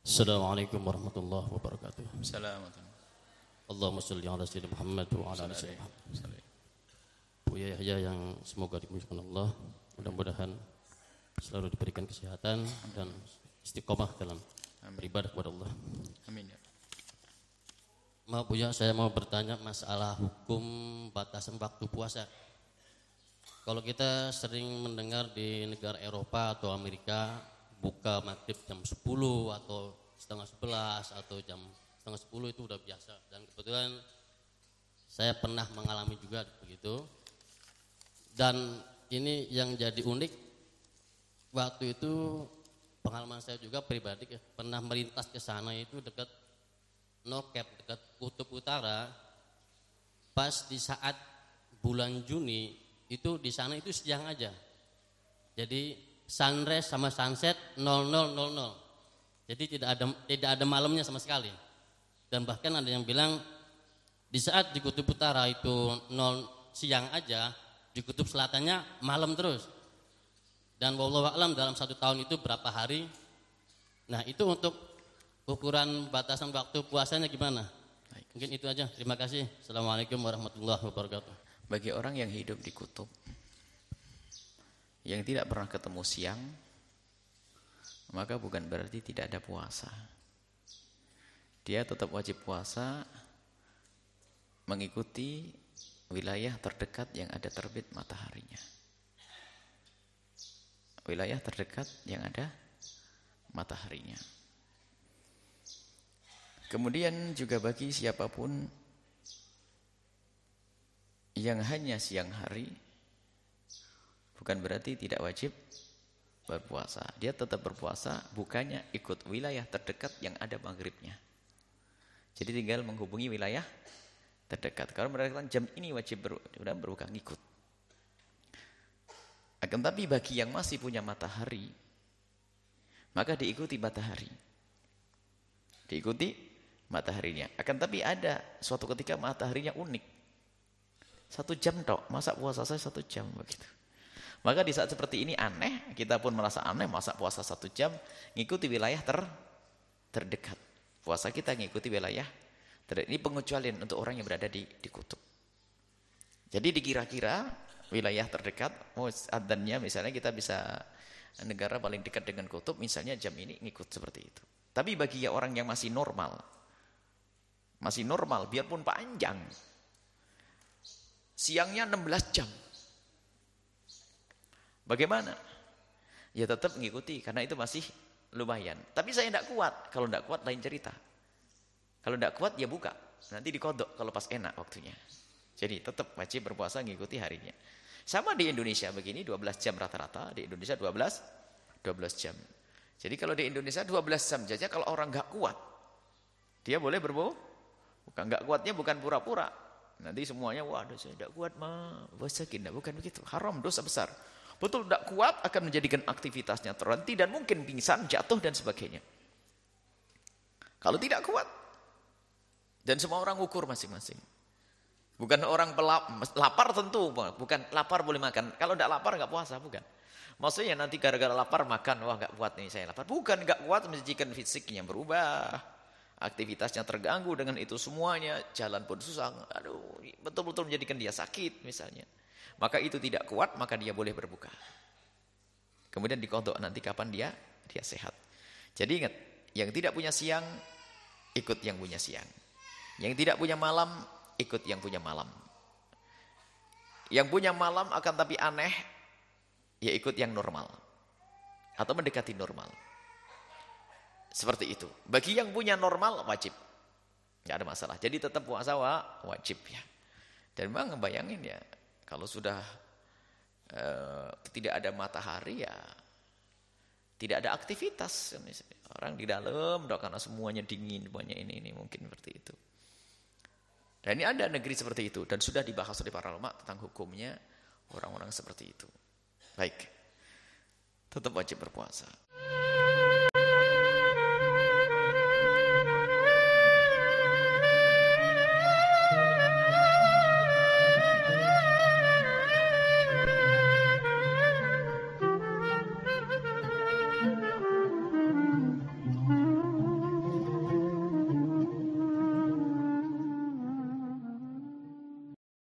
Assalamualaikum warahmatullahi wabarakatuh. Assalamualaikum. Allahumma ala sayyidina Muhammad wa ala ali sayyidina Muhammad. Buya Yahya yang semoga dimuliakan Allah, mudah-mudahan selalu diberikan kesehatan dan istiqomah dalam beribadah kepada Allah. Amin ya. Maaf Buya, saya mau bertanya masalah hukum batasan waktu puasa. Kalau kita sering mendengar di negara Eropa atau Amerika buka maghrib jam 10 atau setengah 11 atau jam setengah 10 itu udah biasa. Dan kebetulan saya pernah mengalami juga begitu. Dan ini yang jadi unik, waktu itu pengalaman saya juga pribadi ya, pernah melintas ke sana itu dekat Nokep dekat kutub utara pas di saat bulan Juni itu di sana itu siang aja jadi sunrise sama sunset 0000 jadi tidak ada tidak ada malamnya sama sekali dan bahkan ada yang bilang di saat di kutub utara itu nol siang aja di kutub selatannya malam terus dan wallahu alam dalam satu tahun itu berapa hari nah itu untuk ukuran batasan waktu puasanya gimana? Mungkin itu aja. Terima kasih. Assalamualaikum warahmatullahi wabarakatuh. Bagi orang yang hidup di kutub, yang tidak pernah ketemu siang, maka bukan berarti tidak ada puasa. Dia tetap wajib puasa mengikuti wilayah terdekat yang ada terbit mataharinya. Wilayah terdekat yang ada mataharinya. Kemudian juga bagi siapa pun yang hanya siang hari bukan berarti tidak wajib berpuasa. Dia tetap berpuasa bukannya ikut wilayah terdekat yang ada maghribnya. Jadi tinggal menghubungi wilayah terdekat. Kalau mereka jam ini wajib ber, berbuka ngikut. Akan tapi bagi yang masih punya matahari maka diikuti matahari. Diikuti mataharinya. Akan tapi ada suatu ketika mataharinya unik. Satu jam tok, masa puasa saya satu jam begitu. Maka di saat seperti ini aneh, kita pun merasa aneh, masa puasa satu jam, ngikuti wilayah ter terdekat. Puasa kita ngikuti wilayah terdekat. Ini pengecualian untuk orang yang berada di, di kutub. Jadi dikira-kira wilayah terdekat, oh adanya misalnya kita bisa negara paling dekat dengan kutub, misalnya jam ini ngikut seperti itu. Tapi bagi orang yang masih normal, masih normal, biarpun panjang. Siangnya 16 jam. Bagaimana? Ya tetap mengikuti, karena itu masih lumayan. Tapi saya tidak kuat. Kalau tidak kuat, lain cerita. Kalau tidak kuat, ya buka. Nanti dikodok kalau pas enak waktunya. Jadi tetap wajib berpuasa mengikuti harinya. Sama di Indonesia begini, 12 jam rata-rata. Di Indonesia 12, 12 jam. Jadi kalau di Indonesia 12 jam saja, kalau orang nggak kuat, dia boleh berbuka Bukan enggak kuatnya bukan pura-pura. Nanti semuanya wah saya tidak kuat mah bukan begitu. Haram dosa besar. Betul tidak kuat akan menjadikan aktivitasnya terhenti dan mungkin pingsan, jatuh dan sebagainya. Kalau tidak kuat dan semua orang ukur masing-masing. Bukan orang pelap, lapar tentu, bukan lapar boleh makan. Kalau tidak lapar nggak puasa, bukan. Maksudnya nanti gara-gara lapar makan, wah nggak kuat nih saya lapar. Bukan nggak kuat menjadikan fisiknya berubah aktivitasnya terganggu dengan itu semuanya, jalan pun susah, aduh, betul-betul menjadikan dia sakit misalnya. Maka itu tidak kuat, maka dia boleh berbuka. Kemudian dikodok nanti kapan dia dia sehat. Jadi ingat, yang tidak punya siang ikut yang punya siang. Yang tidak punya malam ikut yang punya malam. Yang punya malam akan tapi aneh ya ikut yang normal atau mendekati normal. Seperti itu. Bagi yang punya normal wajib. Enggak ada masalah. Jadi tetap puasa wajib ya. Dan memang ngebayangin ya, kalau sudah uh, tidak ada matahari ya tidak ada aktivitas. Orang di dalam dok karena semuanya dingin, semuanya ini ini mungkin seperti itu. Dan ini ada negeri seperti itu dan sudah dibahas oleh para ulama tentang hukumnya orang-orang seperti itu. Baik. Tetap wajib berpuasa.